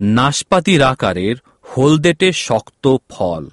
নাশপাতির আকারের হলদেটে শক্ত ফল।